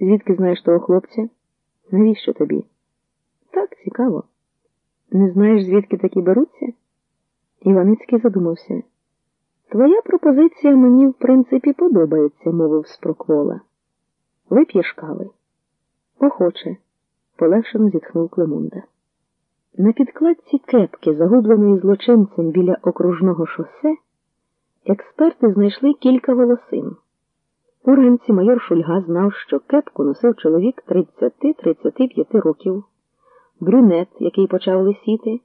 Звідки знаєш того хлопця? Навіщо тобі? Так, цікаво. Не знаєш, звідки такі беруться? Іваницький задумався. Твоя пропозиція мені, в принципі, подобається, мовив спроквола. Вип'єш кави? Охоче, полегшено зітхнув Клемунда. На підкладці кепки, загубленої злочинцем біля окружного шосе, експерти знайшли кілька волосин. Уранці майор Шульга знав, що кепку носив чоловік 30-35 років, брюнет, який почав лисіти,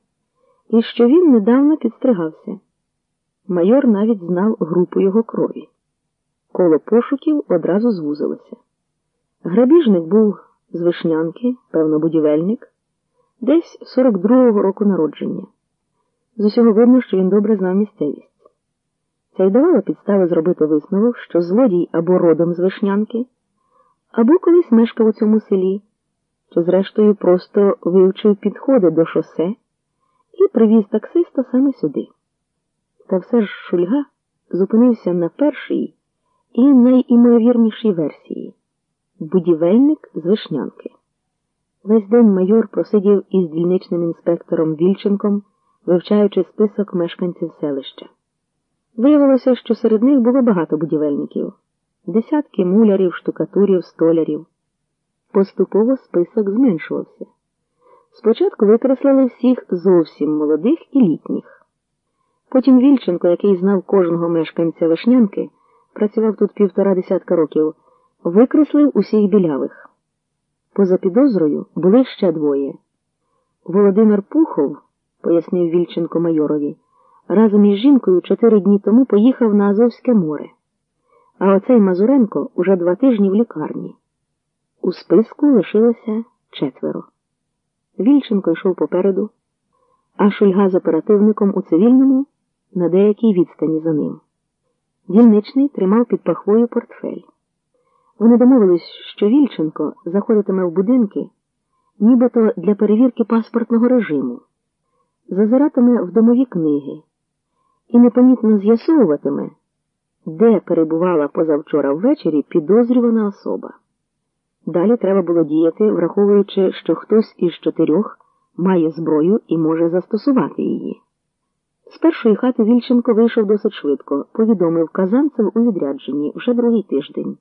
і що він недавно підстригався. Майор навіть знав групу його крові. Коло пошуків одразу звузилося. Грабіжник був з вишнянки, певно, будівельник, десь 42-го року народження. З усього видно, що він добре знав місцевість. Це й давало підстави зробити висновок, що злодій або родом з вишнянки, або колись мешкав у цьому селі, чи, зрештою, просто вивчив підходи до шосе і привіз таксиста саме сюди. Та все ж Шульга зупинився на першій і найімовірнішій версії будівельник з вишнянки. Весь день майор просидів із дільничним інспектором Вільченком, вивчаючи список мешканців селища. Виявилося, що серед них було багато будівельників, десятки мулярів, штукатурів, столярів. Поступово список зменшувався. Спочатку викреслили всіх зовсім молодих і літніх. Потім Вільченко, який знав кожного мешканця Вишнянки, працював тут півтора десятка років, викреслив усіх білявих. Поза підозрою були ще двоє. Володимир Пухов, пояснив Вільченко майорові, разом із жінкою чотири дні тому поїхав на Азовське море. А оцей Мазуренко уже два тижні в лікарні. У списку лишилося четверо. Вільченко йшов попереду, а Шульга з оперативником у цивільному на деякій відстані за ним. Дільничний тримав під пахвою портфель. Вони домовились, що Вільченко заходитиме в будинки, нібито для перевірки паспортного режиму, зазиратиме в домові книги і непомітно з'ясовуватиме, де перебувала позавчора ввечері підозрювана особа. Далі треба було діяти, враховуючи, що хтось із чотирьох має зброю і може застосувати її. З першої хати Вільченко вийшов досить швидко, повідомив казанцев у відрядженні вже другий тиждень.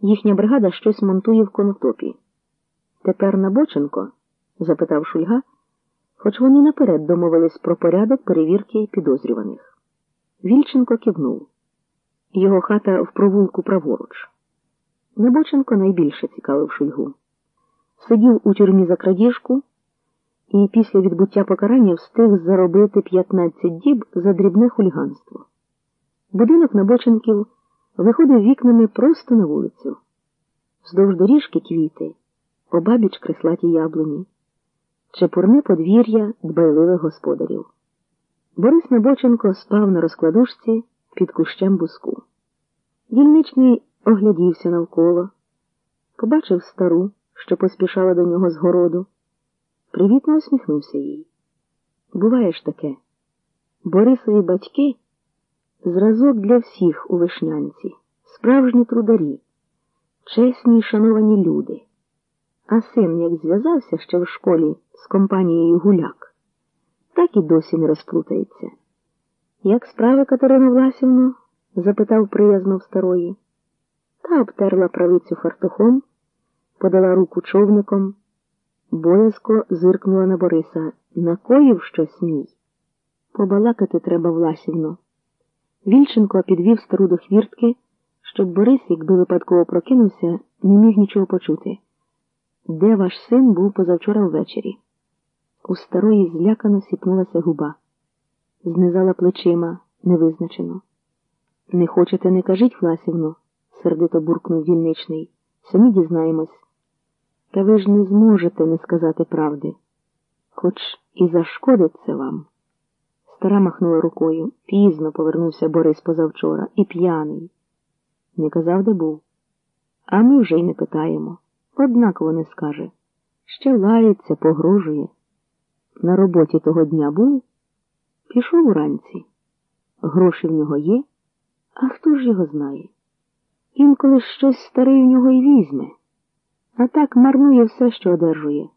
Їхня бригада щось монтує в конотопі. Тепер Набоченко? запитав Шульга, хоч вони наперед домовились про порядок перевірки підозрюваних. Вільченко кивнув. Його хата в провулку праворуч. Набоченко найбільше цікавив Шульгу. Сидів у тюрмі за крадіжку і після відбуття покарання встиг заробити 15 діб за дрібне хуліганство. Будинок Набоченків виходив вікнами просто на вулицю. Вздовж доріжки квіти, обабіч креслаті яблуні, чепурне подвір'я дбайливих господарів. Борис Набоченко спав на розкладушці під кущем буску. Дільничний оглядівся навколо, побачив стару, що поспішала до нього з городу, привітно усміхнувся їй. Буває ж таке, Борисові батьки зразок для всіх у вишнянці, справжні трударі, чесні й шановані люди. А син, як зв'язався ще в школі з компанією гуляк, так і досі не розплутається. Як справи, Катерина Власівно? запитав приязно в старої. Та обтерла правицю фартухом, подала руку човником, боязко зиркнула на Бориса. Накоїв щось мій. Побалакати треба, Власівно. Вільченко підвів стару до хвіртки, щоб Борис, якби випадково прокинувся, не міг нічого почути. Де ваш син був позавчора ввечері? У старої злякано сіпнулася губа, знизала плечима невизначено. Не хочете, не кажіть, Власівно, сердито буркнув дільничний. Самі дізнаємось. Та ви ж не зможете не сказати правди, хоч і зашкодить це вам. Стара махнула рукою. Пізно повернувся Борис позавчора і п'яний. Не казав, де був. А ми вже й не питаємо. Однаково не скаже. Ще лається, погрожує. На роботі того дня був, пішов уранці. Гроші в нього є, а хто ж його знає? Інколи щось старий у нього й візьме. а так марнує все, що одержує.